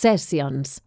Sessions.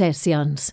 Sessions.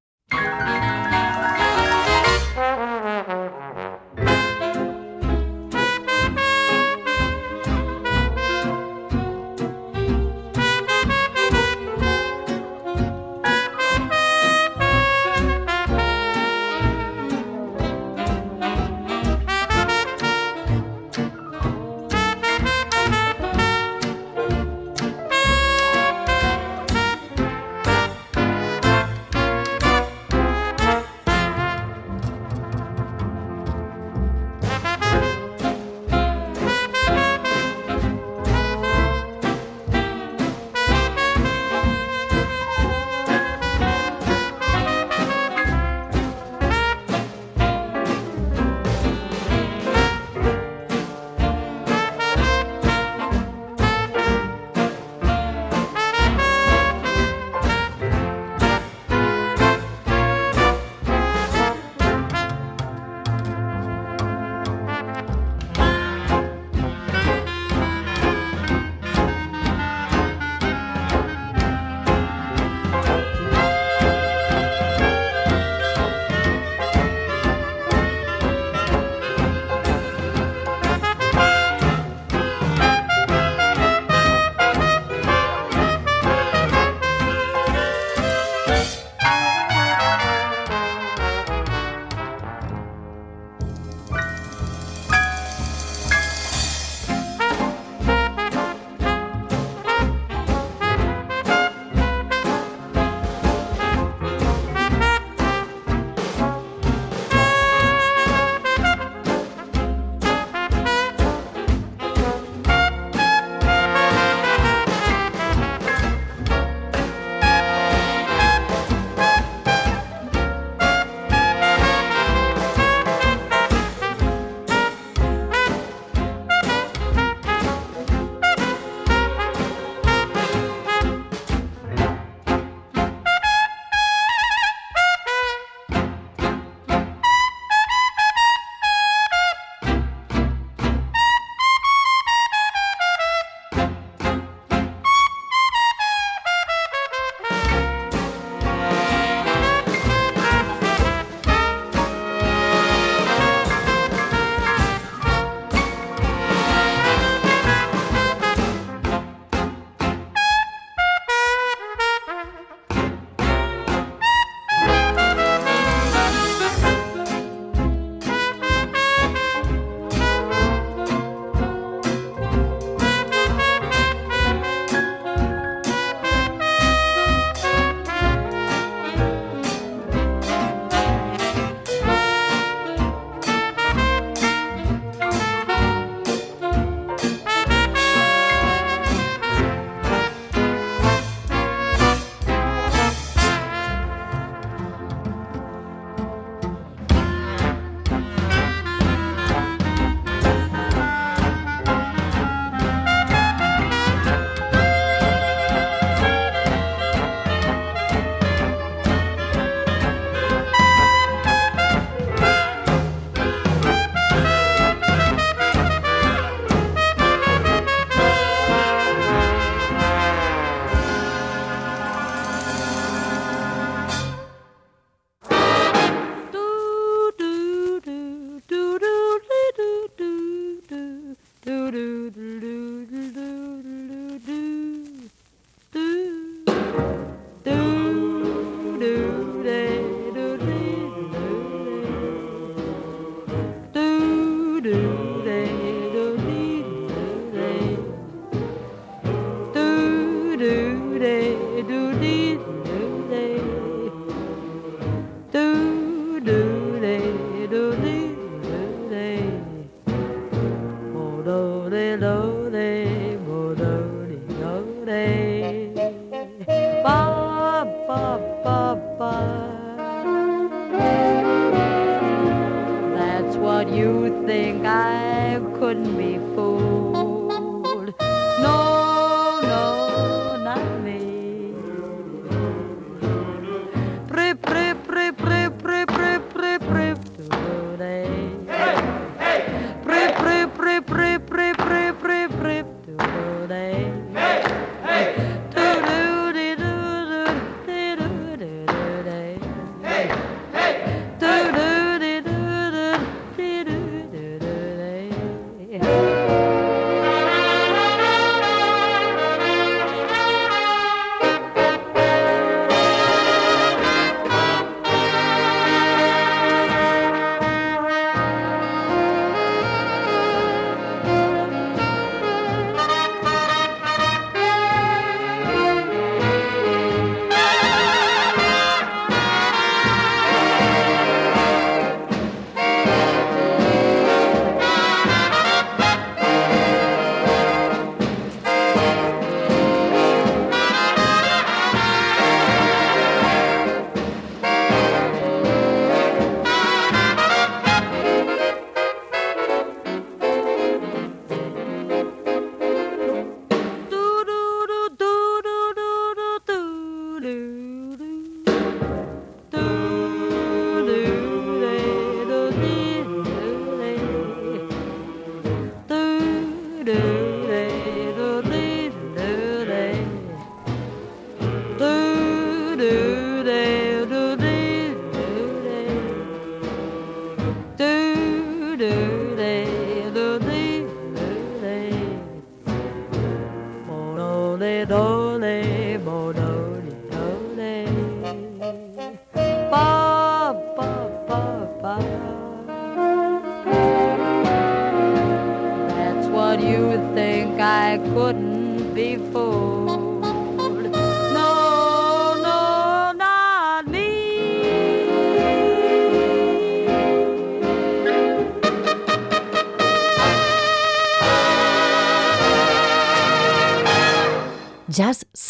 Toodaloo.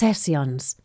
Sessions.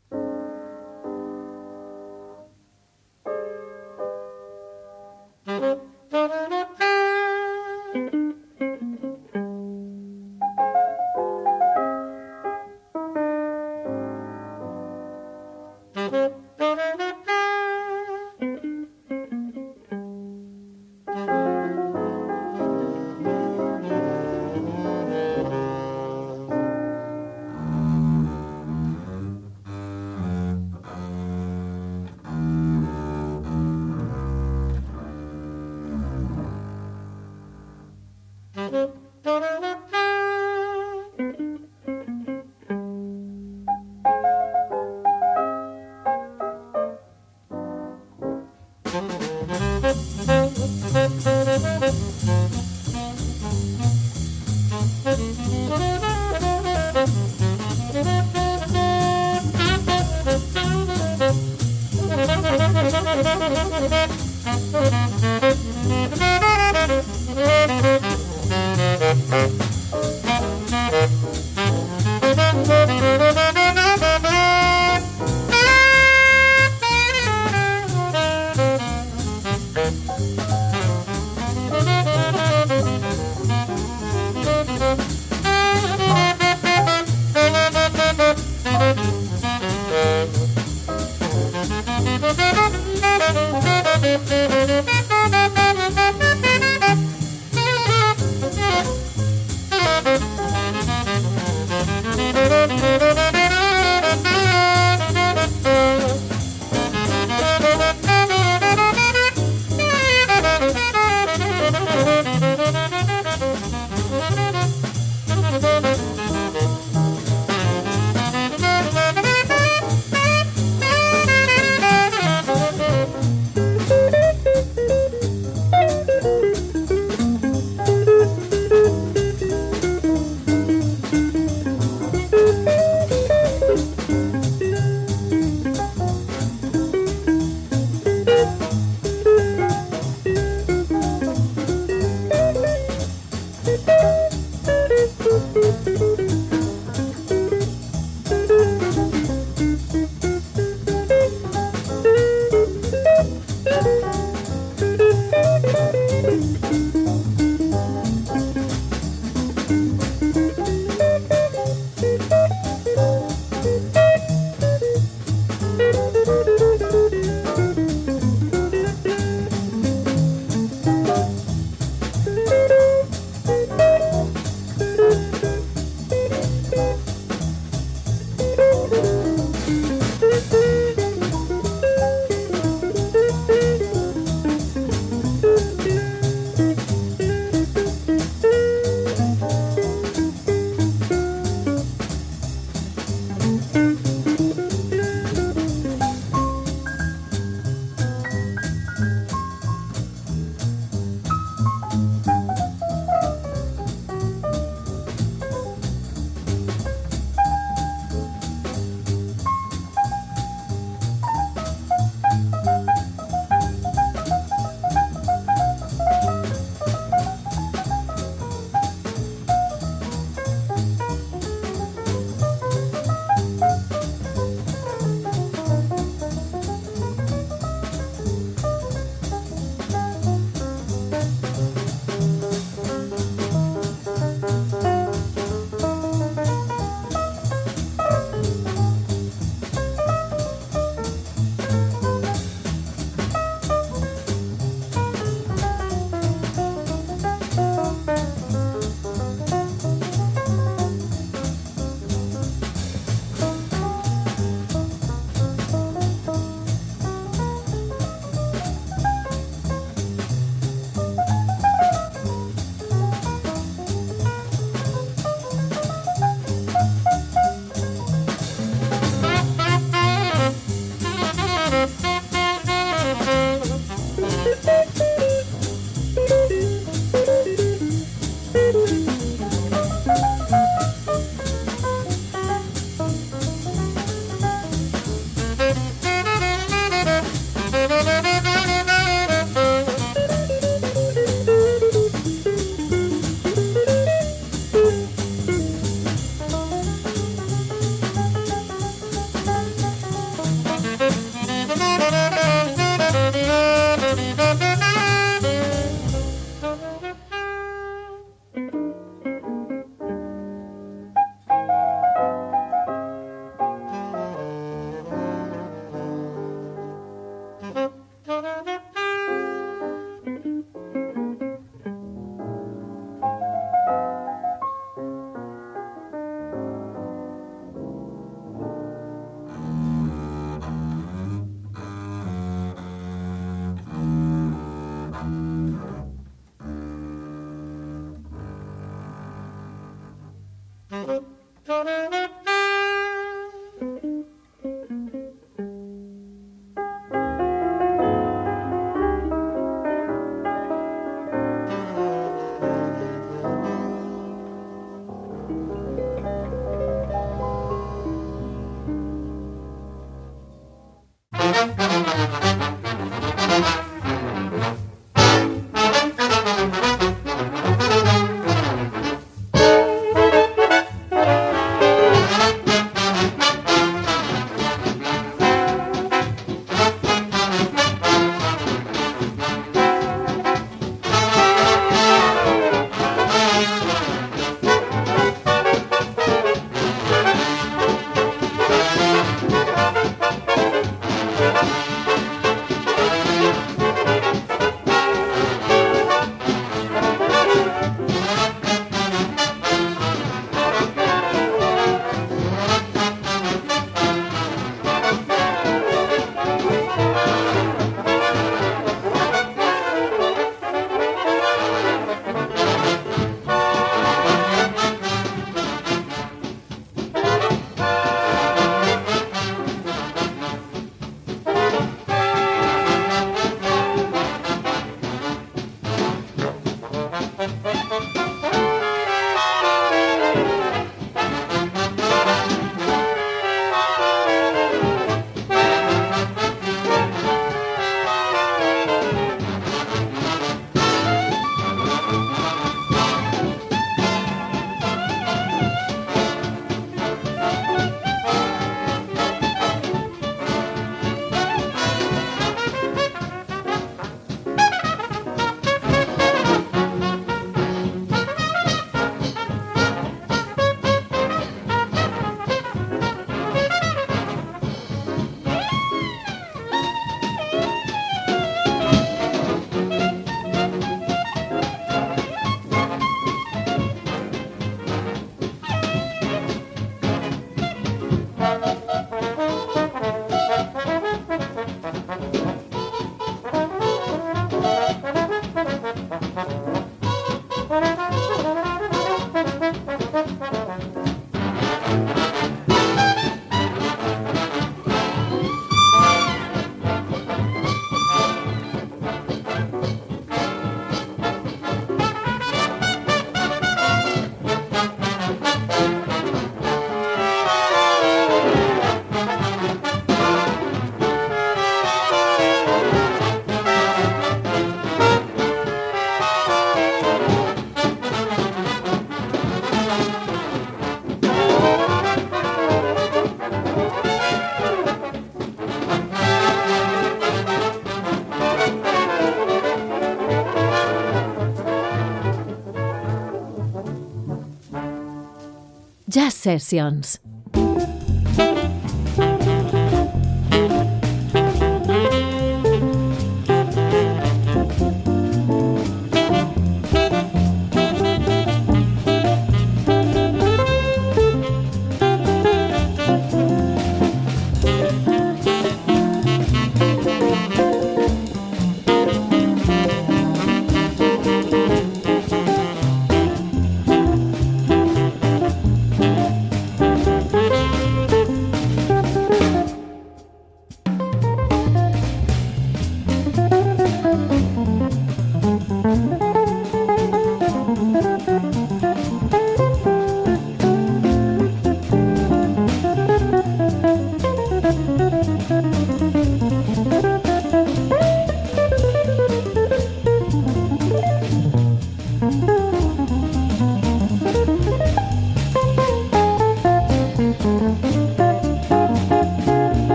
Sessions.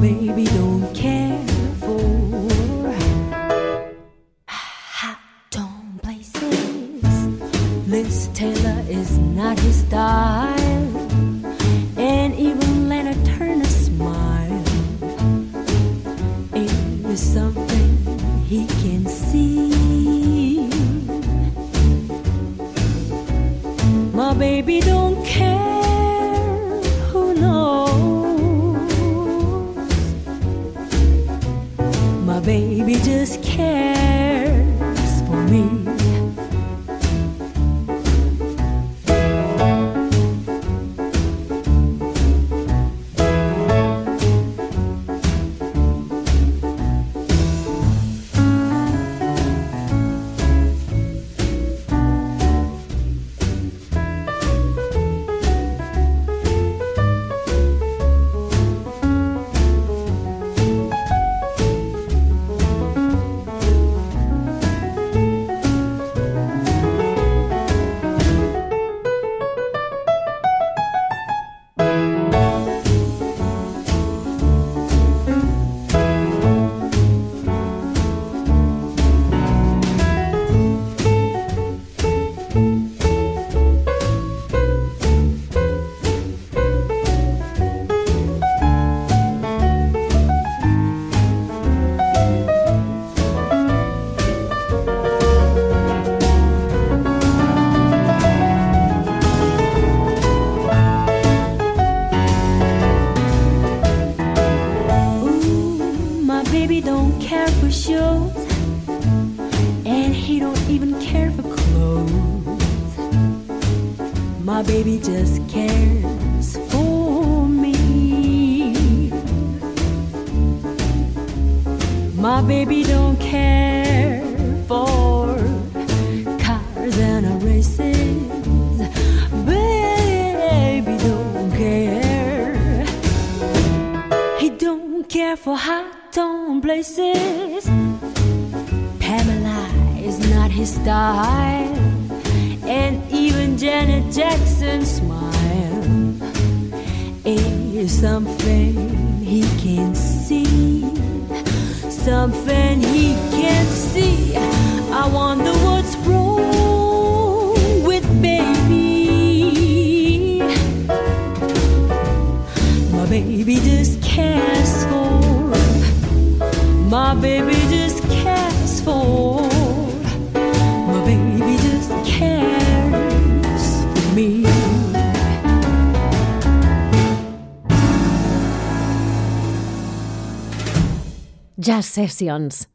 baby don't care. My baby just cares for me. My baby don't care for cars and races. Baby don't care. He don't care for hot town places. Pamela is not his style. Janet Jackson smile is something he can see. Something Jazz Sessions.